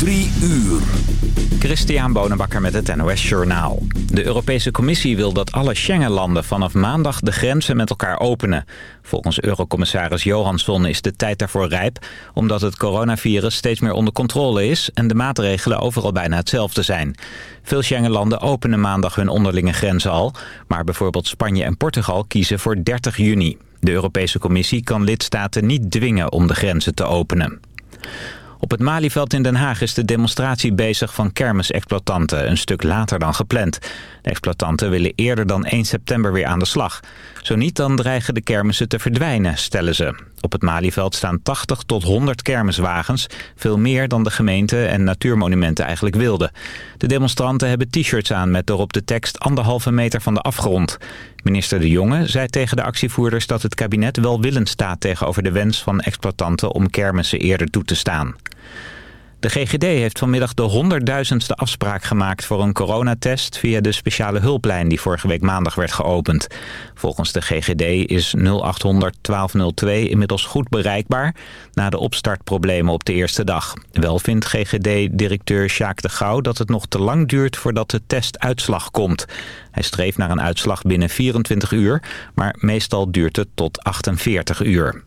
Drie uur. Christian Bonenbakker met het NOS Journaal. De Europese Commissie wil dat alle Schengenlanden vanaf maandag de grenzen met elkaar openen. Volgens Eurocommissaris Johansson is de tijd daarvoor rijp... omdat het coronavirus steeds meer onder controle is... en de maatregelen overal bijna hetzelfde zijn. Veel Schengenlanden openen maandag hun onderlinge grenzen al... maar bijvoorbeeld Spanje en Portugal kiezen voor 30 juni. De Europese Commissie kan lidstaten niet dwingen om de grenzen te openen. Op het Malieveld in Den Haag is de demonstratie bezig van kermisexploitanten, een stuk later dan gepland. De exploitanten willen eerder dan 1 september weer aan de slag. Zo niet, dan dreigen de kermissen te verdwijnen, stellen ze. Op het Malieveld staan 80 tot 100 kermiswagens, veel meer dan de gemeente en natuurmonumenten eigenlijk wilden. De demonstranten hebben t-shirts aan met erop de tekst anderhalve meter van de afgrond. Minister De Jonge zei tegen de actievoerders dat het kabinet welwillend staat tegenover de wens van exploitanten om kermissen eerder toe te staan. De GGD heeft vanmiddag de honderdduizendste afspraak gemaakt voor een coronatest via de speciale hulplijn die vorige week maandag werd geopend. Volgens de GGD is 0800 1202 inmiddels goed bereikbaar na de opstartproblemen op de eerste dag. Wel vindt GGD-directeur Sjaak de Gouw dat het nog te lang duurt voordat de testuitslag komt. Hij streeft naar een uitslag binnen 24 uur, maar meestal duurt het tot 48 uur.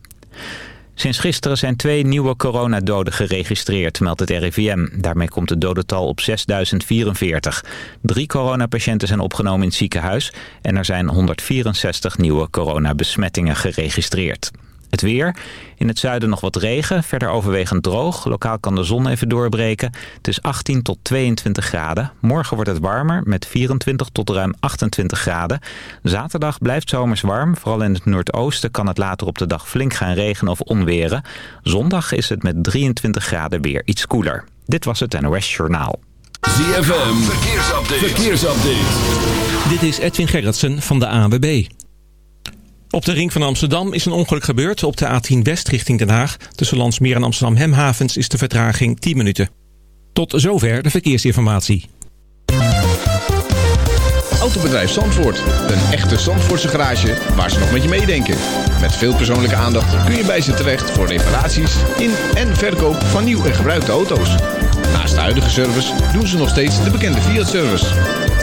Sinds gisteren zijn twee nieuwe coronadoden geregistreerd, meldt het RIVM. Daarmee komt het dodental op 6.044. Drie coronapatiënten zijn opgenomen in het ziekenhuis... en er zijn 164 nieuwe coronabesmettingen geregistreerd. Het weer. In het zuiden nog wat regen. Verder overwegend droog. Lokaal kan de zon even doorbreken. Het is 18 tot 22 graden. Morgen wordt het warmer met 24 tot ruim 28 graden. Zaterdag blijft zomers warm. Vooral in het noordoosten kan het later op de dag flink gaan regenen of onweren. Zondag is het met 23 graden weer iets koeler. Dit was het NOS Journaal. ZFM. Verkeersupdate. Verkeersupdate. Dit is Edwin Gerritsen van de ANWB. Op de ring van Amsterdam is een ongeluk gebeurd op de A10 West richting Den Haag. Tussen Landsmeer en Amsterdam Hemhavens is de vertraging 10 minuten. Tot zover de verkeersinformatie. Autobedrijf Zandvoort. Een echte Zandvoortse garage waar ze nog met je meedenken. Met veel persoonlijke aandacht kun je bij ze terecht voor reparaties in en verkoop van nieuw en gebruikte auto's. Naast de huidige service doen ze nog steeds de bekende Fiat-service.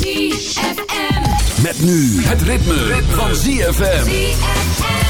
ZFM. Met nu het ritme, van ZFM.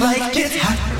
Like it. hot,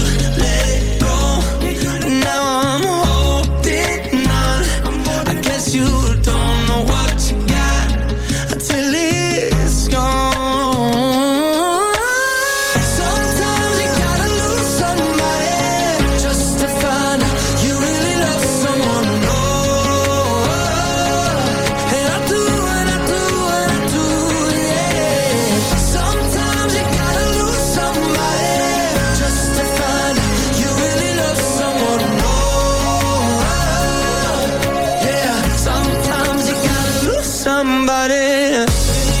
somebody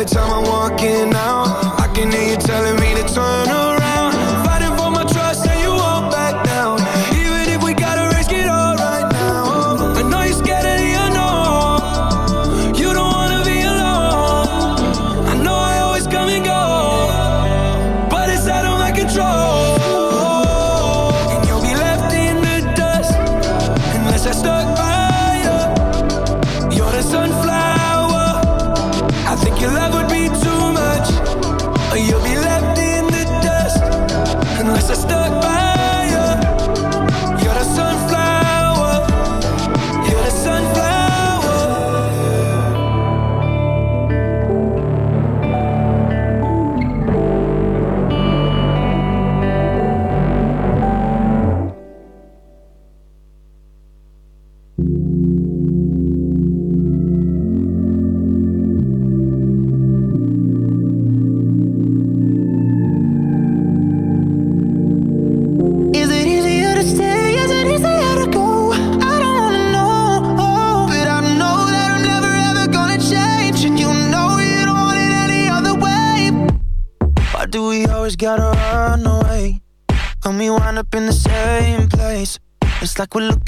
every time I'm walking out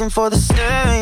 looking for the stairs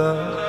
love.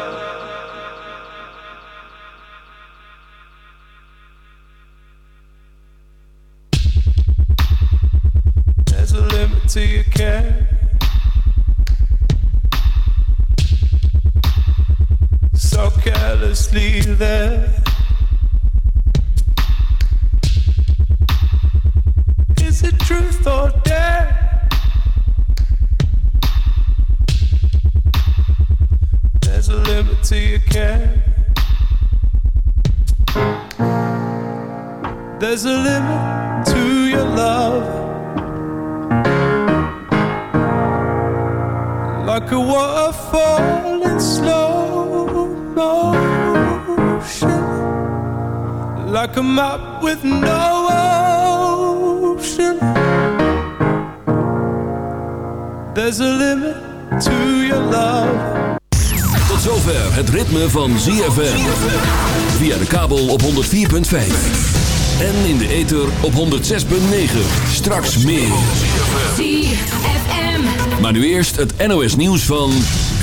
come up with no ocean There's a limit to your love. Tot zover het ritme van ZFM Via de kabel op 104.5 en in de ether op 106,9. Straks meer. Maar nu eerst het NOS nieuws van...